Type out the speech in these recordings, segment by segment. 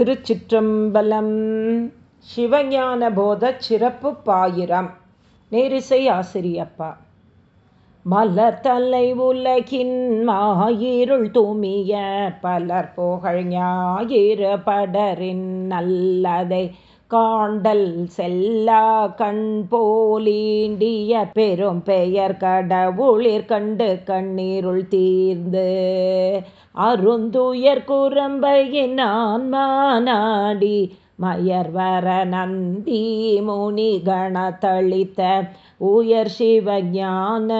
திருச்சிற்றம்பலம். சிவஞான போத சிறப்பு பாயிரம். நேரிசை ஆசிரியப்பா. மலர் தலை உலகின் மாயிருள் தூமிய பலர் புகழ் ஞாயிறு படரின் நல்லதை காண்டல் செல்லா கண் போலீண்டிய பெரும் பெயர் கடவுளிர் கண்டு கண்ணீருள் தீர்ந்து அருந்துயர் குரம்பையின் ஆன்மானாடி மயர்வர நந்தி முனி கணத்தளித்த உயர் சிவஞான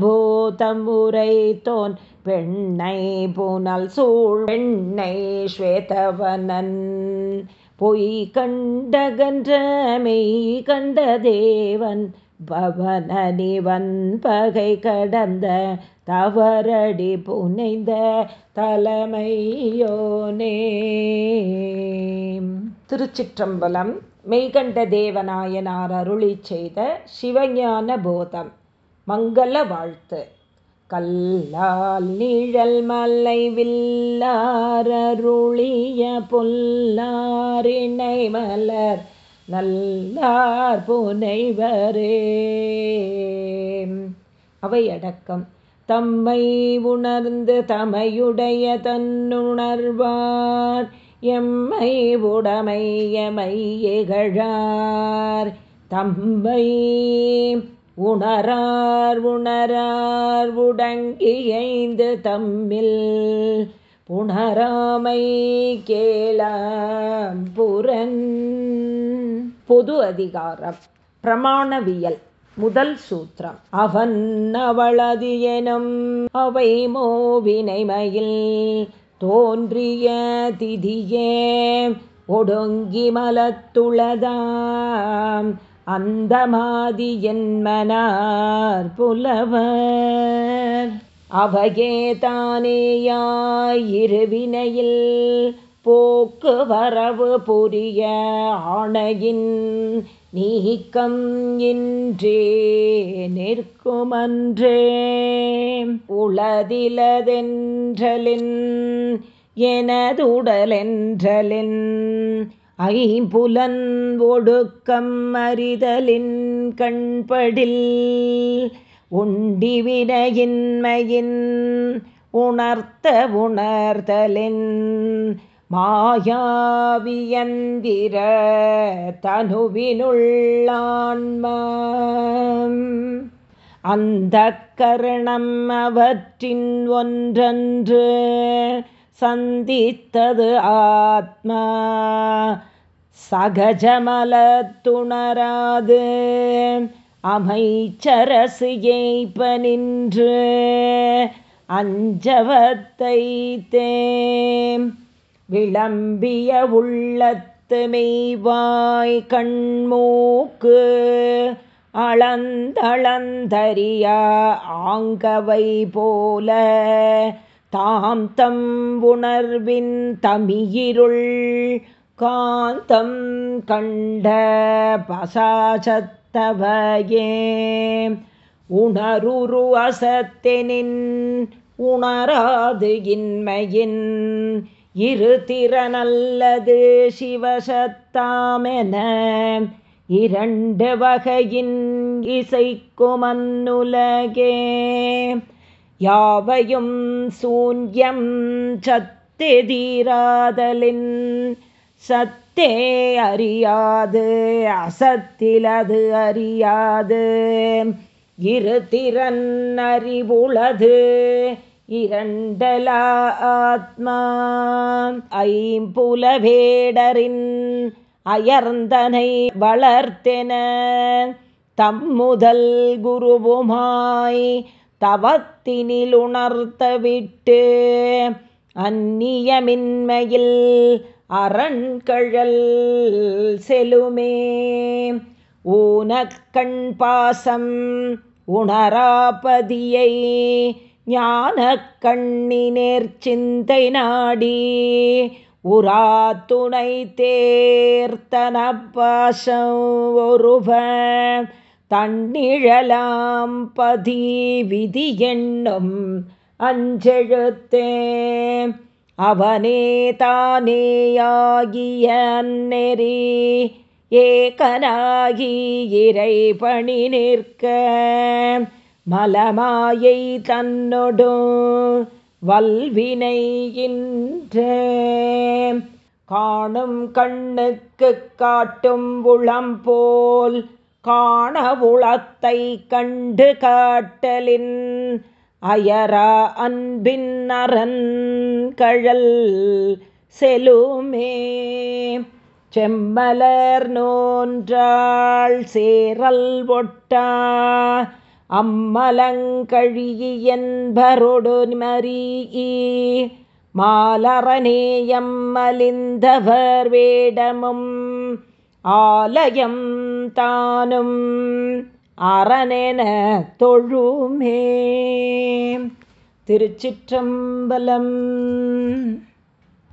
பூதம் உரைத்தோன் பெண்ணை புனல் சூழ் பெண்ணை ஸ்வேதவனன் பொய் கண்டகன்ற மெய் கண்ட தேவன் பவனனிவன் பகை கடந்த தவறடி புனைந்த தலைமையோனே. திருச்சிற்றம்பலம் மெய்கண்ட தேவநாயனார் அருளி செய்த சிவஞான போதம் மங்கள வாழ்த்து. கல்லால் நிழல் மலை வில்லாரருளிய பொல்லாரிணை மலர் நல்லார் புனைவரே. அவையடக்கம் தம்மை உணர்ந்து தமையுடைய தன்னுணர்வார் எம்மை உடமையமை எகழார் தம்மை உணரார் உணரார் உடங்கியைந்து தம்மில். புணராமை கேளாம் புறன். பொது அதிகாரம் பிரமாணவியல் முதல் சூத்திரம். அவன் அவளது எனும் அவை மோவினைமையில் தோன்றிய திதியே ஒடுங்கி மலத்துளதாம். அந்த மாதி என்மனார் புலவர். அவகேதானேயாயிருவினையில் போக்கு வரவு புரிய ஆணையின் நீக்கம் இன்றே நிற்குமன்றே. உளதிலதென்றலின் எனதுடலென்றலின் ஐம்புலன் ஒடுக்கம் அறிதலின் கண்படில் உண்டிவினையின்மையின் உணர்த்த உணர்தலின் மாயாவியந்திர தனுவினுள்ளான்ம அந்த கரணம் அவற்றின் ஒன்றன்று சந்தித்தது ஆத்மா. சகஜமலத்துணராது. அமைச்சரசு ஏய்ப்ப நின்று அஞ்சவத்தை தேம். விளம்பிய உள்ளத்து மெய்வாய் கண்மூக்கு. அளந்தளந்தறியா ஆங்கவை போல. தாம் தம் உணர்வின் தமியிருள் காந்தம் கண்ட பசாசத்தவையே. உணருரு அசத்தெனின் உணராது இன்மையின் இரு திறனல்லது சிவசத்தாமென இரண்டு வகையின் இசைக்குமன்னுலகே. யாவையும் சூன்யம் சத்தெதீராதலின் சத்தே அறியாது அசத்திலது அறியாது. இரு திறன் அறிவுளது இரண்டலா ஆத்மா. ஐம்புலவேடரின் அயர்ந்தனை வளர்த்தென தம் முதல் குருவுமாய் தவத்தினில் உணர்த்தவிட்டு அந்நியமின்மையில் அரண்கழல் செலுமே. ஊனக்கண் பாசம் உணராபதியை ஞான கண்ணினேர் சிந்தை நாடி உரா துணை தேர்த்தன பாசம் ஒருவன் தன்னிழலாம் பதி விதி என்னும் அஞ்செழுத்தே. அவனே தானேயாகிய நெறி ஏகனாகி இறை பணி நிற்க. மலமாயை தன்னொடு வல்வினை காணும் கண்ணுக்கு காட்டும் உளம் காணவுளத்தை கண்டு காட்டலின் அயரா அன்பின் அரண் கழல் செலுமே. செம்மலர் நோன்றாள் சேரல் ஒட்டா அம்மலங்கழியன்பரொடு மரீ மாலரநேயம் மலிந்தவர் வேடமும் ஆலயம் தானும் அரணென தொழுமே. திருச்சிற்றம்பலம்